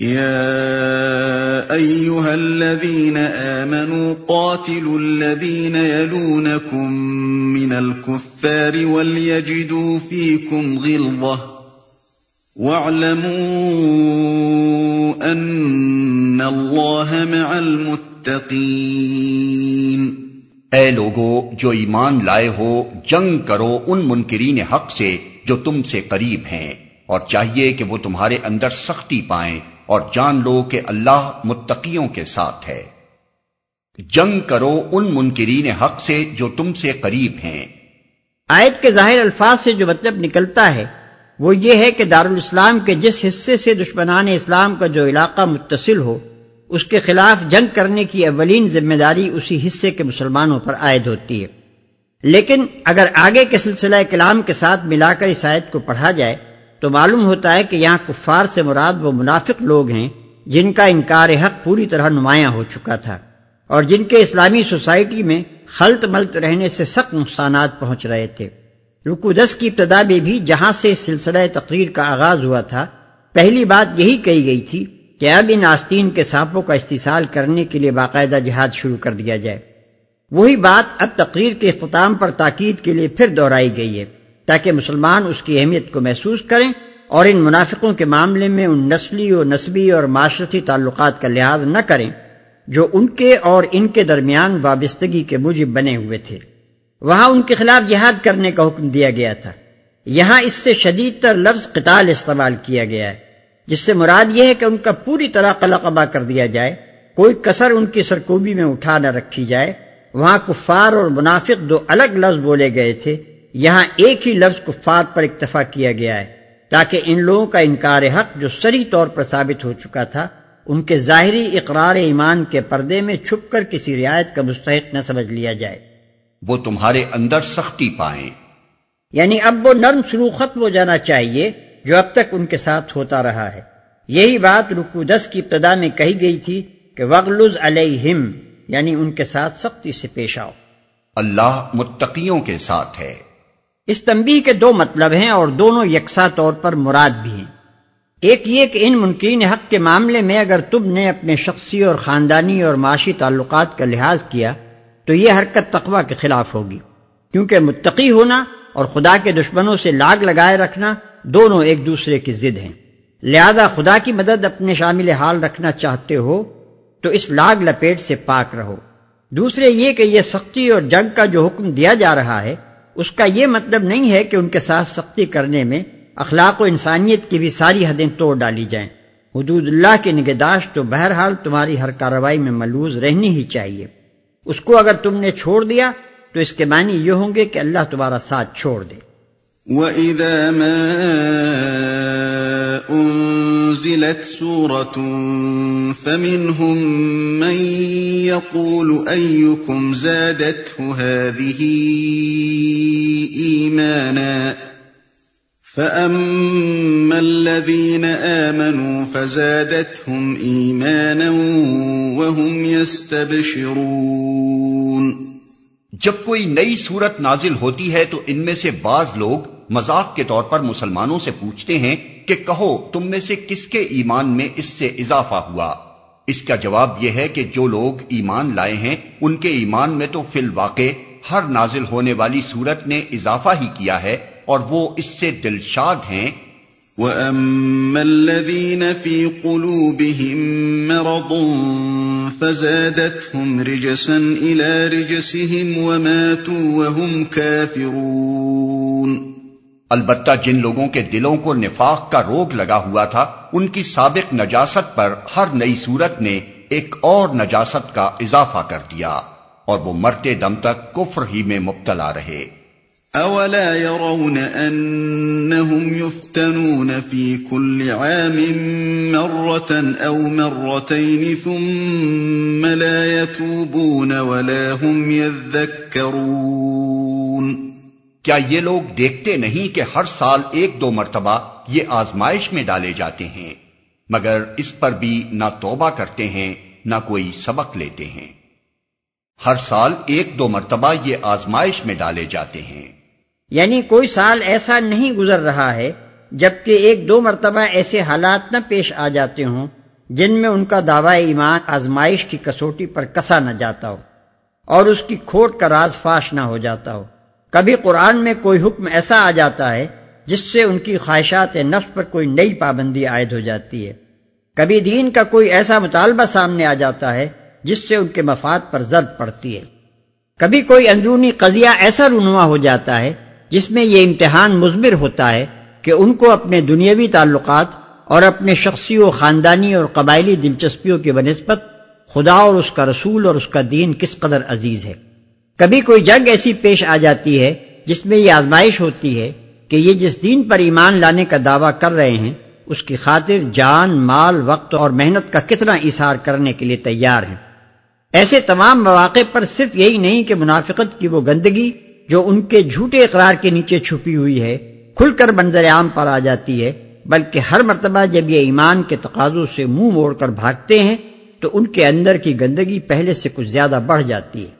يا ايها الذين امنوا قاتلوا الذين يلونكم من الكفار وليجدوا فيكم غلظه واعلموا ان الله مع المتقين اے لوگو، جو ایمان لائے ہو، جنگ کرو ان منکرین حق سے جو تم سے قریب ہیں اور چاہیے کہ وہ تمہارے اندر سختی پائیں۔ اور جان لو کہ اللہ متقیوں کے ساتھ ہے۔ جنگ کرو ان منکرین حق سے جو تم سے قریب ہیں۔ آیت کے ظاہر الفاظ سے جو مطلب نکلتا ہے، وہ یہ ہے کہ دارالاسلام کے جس حصے سے دشمنان اسلام کا جو علاقہ متصل ہو، اس کے خلاف جنگ کرنے کی اولین ذمہ داری اسی حصے کے مسلمانوں پر عائد ہوتی ہے۔ لیکن اگر آگے کے سلسلہ کلام کے ساتھ ملا کر اس آیت کو پڑھا جائے تو معلوم ہوتا ہے کہ یہاں کفار سے مراد وہ منافق لوگ ہیں جن کا انکار حق پوری طرح نمایاں ہو چکا تھا اور جن کے اسلامی سوسائٹی میں خلط ملت رہنے سے سخت نقصانات پہنچ رہے تھے۔ رکو دس کی ابتدا میں بھی جہاں سے سلسلہ تقریر کا آغاز ہوا تھا، پہلی بات یہی کہی گئی تھی کہ اب ان آستین کے سانپوں کا استحصال کرنے کے لیے باقاعدہ جہاد شروع کر دیا جائے۔ وہی بات اب تقریر کے اختتام پر تاکید کے لیے پھر دہرائی گئی ہے۔ تاکہ مسلمان اس کی اہمیت کو محسوس کریں اور ان منافقوں کے معاملے میں ان نسلی و نسبی اور معاشرتی تعلقات کا لحاظ نہ کریں جو ان کے اور ان کے درمیان وابستگی کے موجب بنے ہوئے تھے۔ وہاں ان کے خلاف جہاد کرنے کا حکم دیا گیا تھا۔ یہاں اس سے شدید تر لفظ قتال استعمال کیا گیا ہے، جس سے مراد یہ ہے کہ ان کا پوری طرح قلقبہ کر دیا جائے، کوئی کسر ان کی سرکوبی میں اٹھا نہ رکھی جائے۔ وہاں کفار اور منافق دو الگ لفظ بولے گئے تھے۔ یہاں ایک ہی لفظ کفار پر اکتفا کیا گیا ہے تاکہ ان لوگوں کا انکار حق جو سری طور پر ثابت ہو چکا تھا ان کے ظاہری اقرار ایمان کے پردے میں چھپ کر کسی رعایت کا مستحق نہ سمجھ لیا جائے۔ وہ تمہارے اندر سختی پائیں۔ یعنی اب وہ نرم سلوک ختم ہو جانا چاہیے جو اب تک ان کے ساتھ ہوتا رہا ہے۔ یہی بات رکو دس کی ابتدا میں کہی گئی تھی کہ وغلز علیہم یعنی ان کے ساتھ سختی سے پیش آؤ۔ اللہ متقیوں کے ساتھ ہے۔ اس تنبیہ کے دو مطلب ہیں اور دونوں یکساں طور پر مراد بھی ہیں۔ ایک یہ کہ ان منکرین حق کے معاملے میں اگر تم نے اپنے شخصی اور خاندانی اور معاشی تعلقات کا لحاظ کیا، تو یہ حرکت تقوی کے خلاف ہوگی۔ کیونکہ متقی ہونا اور خدا کے دشمنوں سے لاگ لگائے رکھنا دونوں ایک دوسرے کی ضد ہیں۔ لہذا خدا کی مدد اپنے شامل حال رکھنا چاہتے ہو، تو اس لاگ لپیٹ سے پاک رہو۔ دوسرے یہ کہ یہ سختی اور جنگ کا جو حکم دیا جا رہا ہے اس کا یہ مطلب نہیں ہے کہ ان کے ساتھ سختی کرنے میں اخلاق و انسانیت کی بھی ساری حدیں توڑ ڈالی جائیں۔ حدود اللہ کی نگہداشت تو بہرحال تمہاری ہر کارروائی میں ملوز رہنی ہی چاہیے۔ اس کو اگر تم نے چھوڑ دیا تو اس کے معنی یہ ہوں گے کہ اللہ تمہارا ساتھ چھوڑ دے۔ وَإِذَا مَا أُنزِلَتْ سُورَةٌ فَمِنْهُمْ مَنْ يَقُولُ أَيُّكُمْ زَادَتْهُ هَذِهِ إِيمَانًا فَأَمَّا الَّذِينَ آمَنُوا فَزَادَتْهُمْ إِيمَانًا وَهُمْ يَسْتَبْشِرُونَ جب کوئی نئی صورت نازل ہوتی ہے تو ان میں سے بعض لوگ مذاق کے طور پر مسلمانوں سے پوچھتے ہیں کہ کہو تم میں سے کس کے ایمان میں اس سے اضافہ ہوا؟ اس کا جواب یہ ہے کہ جو لوگ ایمان لائے ہیں، ان کے ایمان میں تو فی الواقع ہر نازل ہونے والی صورت نے اضافہ ہی کیا ہے اور وہ اس سے دلشاد ہیں۔ وَأَمَّا الَّذِينَ فِي قُلُوبِهِم مَّرَضٌ فَزَادَتْهُمْ رِجْسًا إِلَىٰ رِجْسِهِمْ وَمَاتُوا وَهُمْ كَافِرُونَ۔ البتہ جن لوگوں کے دلوں کو نفاق کا روگ لگا ہوا تھا، ان کی سابق نجاست پر ہر نئی صورت نے ایک اور نجاست کا اضافہ کر دیا اور وہ مرتے دم تک کفر ہی میں مبتلا رہے۔ اولا يرون انهم يفتنون في كل عام مرة او مرتين ثم لا يتوبون ولا هم يذكرون کیا یہ لوگ دیکھتے نہیں کہ ہر سال ایک دو مرتبہ یہ آزمائش میں ڈالے جاتے ہیں، مگر اس پر بھی نہ توبہ کرتے ہیں، نہ کوئی سبق لیتے ہیں۔ ہر سال ایک دو مرتبہ یہ آزمائش میں ڈالے جاتے ہیں۔ یعنی کوئی سال ایسا نہیں گزر رہا ہے جبکہ ایک دو مرتبہ ایسے حالات نہ پیش آ جاتے ہوں جن میں ان کا دعوی ایمان آزمائش کی کسوٹی پر کسا نہ جاتا ہو اور اس کی کھوٹ کا راز فاش نہ ہو جاتا ہو۔ کبھی قرآن میں کوئی حکم ایسا آ جاتا ہے جس سے ان کی خواہشات نفس پر کوئی نئی پابندی عائد ہو جاتی ہے۔ کبھی دین کا کوئی ایسا مطالبہ سامنے آ جاتا ہے جس سے ان کے مفاد پر ضرب پڑتی ہے۔ کبھی کوئی اندرونی قضیہ ایسا رونما ہو جاتا ہے جس میں یہ امتحان مضمر ہوتا ہے کہ ان کو اپنے دنیاوی تعلقات اور اپنے شخصی و خاندانی اور قبائلی دلچسپیوں کی بنسبت خدا اور اس کا رسول اور اس کا دین کس قدر عزیز ہے۔ کبھی کوئی جنگ ایسی پیش آ جاتی ہے جس میں یہ آزمائش ہوتی ہے کہ یہ جس دین پر ایمان لانے کا دعویٰ کر رہے ہیں، اس کی خاطر جان، مال، وقت اور محنت کا کتنا اثار کرنے کے لیے تیار ہیں۔ ایسے تمام مواقع پر صرف یہی نہیں کہ منافقت کی وہ گندگی جو ان کے جھوٹے اقرار کے نیچے چھپی ہوئی ہے، کھل کر منظر عام پر آ جاتی ہے، بلکہ ہر مرتبہ جب یہ ایمان کے تقاضوں سے منہ مو موڑ کر بھاگتے ہیں، تو ان کے اندر کی گندگی پہلے سے کچھ زیادہ بڑھ جاتی ہے۔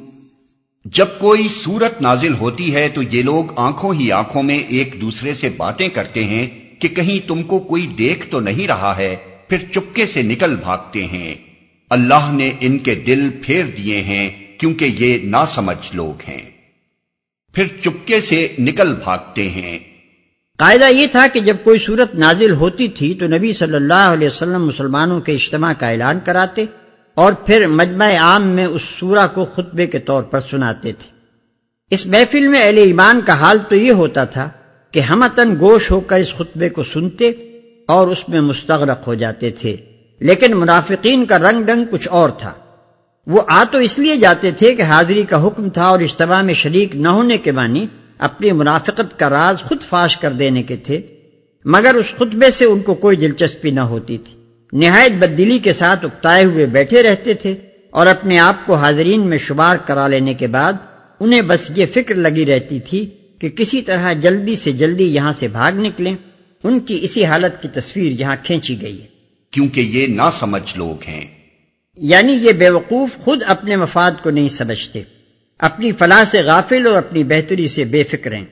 جب کوئی صورت نازل ہوتی ہے تو یہ لوگ آنکھوں ہی آنکھوں میں ایک دوسرے سے باتیں کرتے ہیں کہ کہیں تم کو کوئی دیکھ تو نہیں رہا ہے، پھر چپکے سے نکل بھاگتے ہیں۔ اللہ نے ان کے دل پھیر دیے ہیں کیونکہ یہ نہ سمجھ لوگ ہیں۔ پھر چپکے سے نکل بھاگتے ہیں۔ قاعدہ یہ تھا کہ جب کوئی صورت نازل ہوتی تھی تو نبی صلی اللہ علیہ وسلم مسلمانوں کے اجتماع کا اعلان کراتے۔ اور پھر مجمع عام میں اس سورہ کو خطبے کے طور پر سناتے تھے۔ اس محفل میں اہل ایمان کا حال تو یہ ہوتا تھا کہ ہمتن گوش ہو کر اس خطبے کو سنتے اور اس میں مستغرق ہو جاتے تھے۔ لیکن منافقین کا رنگ ڈنگ کچھ اور تھا۔ وہ آ تو اس لیے جاتے تھے کہ حاضری کا حکم تھا اور اجتماع میں شریک نہ ہونے کے معنی اپنی منافقت کا راز خود فاش کر دینے کے تھے، مگر اس خطبے سے ان کو کوئی دلچسپی نہ ہوتی تھی۔ نہایت بددلی کے ساتھ اکتائے ہوئے بیٹھے رہتے تھے اور اپنے آپ کو حاضرین میں شمار کرا لینے کے بعد انہیں بس یہ فکر لگی رہتی تھی کہ کسی طرح جلدی سے جلدی یہاں سے بھاگ نکلیں۔ ان کی اسی حالت کی تصویر یہاں کھینچی گئی ہے۔ کیونکہ یہ نہ سمجھ لوگ ہیں۔ یعنی یہ بے وقوف خود اپنے مفاد کو نہیں سمجھتے۔ اپنی فلاح سے غافل اور اپنی بہتری سے بے فکر ہیں۔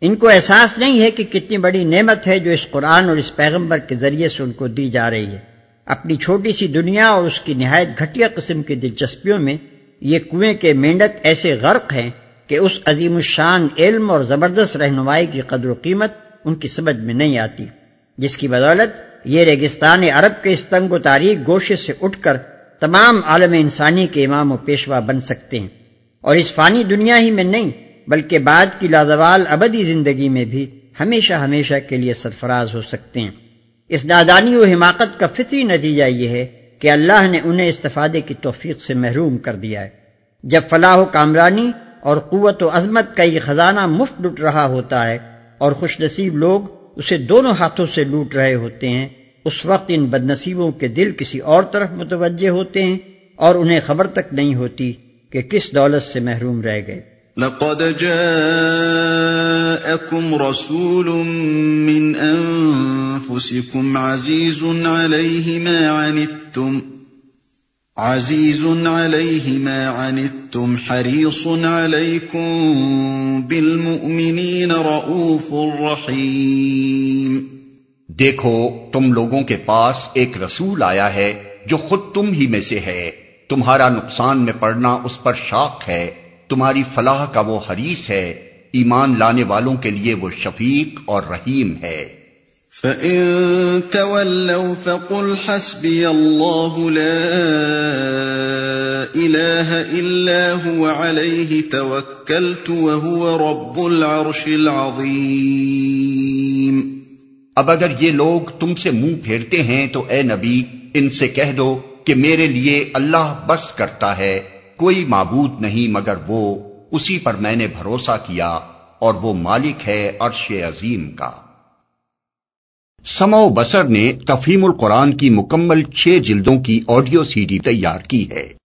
ان کو احساس نہیں ہے کہ کتنی بڑی نعمت ہے جو اس قرآن اور اس پیغمبر کے ذریعے سے ان کو دی جا رہی ہے۔ اپنی چھوٹی سی دنیا اور اس کی نہایت گھٹیا قسم کی دلچسپیوں میں یہ کنویں کے مینڈک ایسے غرق ہیں کہ اس عظیم الشان علم اور زبردست رہنمائی کی قدر و قیمت ان کی سمجھ میں نہیں آتی۔ جس کی بدولت یہ ریگستان عرب کے استنگ و تاریخ گوشے سے اٹھ کر تمام عالم انسانی کے امام و پیشوا بن سکتے ہیں۔ اور اس فانی دنیا ہی میں نہیں، بلکہ بعد کی لازوال ابدی زندگی میں بھی ہمیشہ ہمیشہ کے لیے سرفراز ہو سکتے ہیں۔ اس نادانی و حماقت کا فطری نتیجہ یہ ہے کہ اللہ نے انہیں استفادے کی توفیق سے محروم کر دیا ہے۔ جب فلاح و کامرانی اور قوت و عظمت کا یہ خزانہ مفت لٹ رہا ہوتا ہے اور خوش نصیب لوگ اسے دونوں ہاتھوں سے لوٹ رہے ہوتے ہیں، اس وقت ان بد نصیبوں کے دل کسی اور طرف متوجہ ہوتے ہیں اور انہیں خبر تک نہیں ہوتی کہ کس دولت سے محروم رہ گئے۔ لقد جاءكم رسول من أنفسكم عزيز عليه ما عنتم عزيز عليه ما عنتم حريص عليكم بالمؤمنين رؤوف رحيم دیکھو، تم لوگوں کے پاس ایک رسول آیا ہے جو خود تم ہی میں سے ہے۔ تمہارا نقصان میں پڑنا اس پر شاق ہے۔ تمہاری فلاح کا وہ حریث ہے۔ ایمان لانے والوں کے لیے وہ شفیق اور رحیم ہے۔ فَإِن تَوَلَّوْا فَقُلْ حَسْبِيَ اللَّهُ لَا إِلَٰهَ إِلَّا هُوَ عَلَيْهِ تَوَكَّلْتُ وَهُوَ رَبُّ الْعَرْشِ الْعَظِيمِ۔ اب اگر یہ لوگ تم سے منہ پھیرتے ہیں تو اے نبی ان سے کہہ دو کہ میرے لیے اللہ بس کرتا ہے کوئی معبود نہیں مگر وہ اسی پر میں نے بھروسہ کیا اور وہ مالک ہے عرش عظیم کا۔ سمو بسر نے تفہیم القرآن کی مکمل چھ جلدوں کی آڈیو سی ڈی تیار کی ہے۔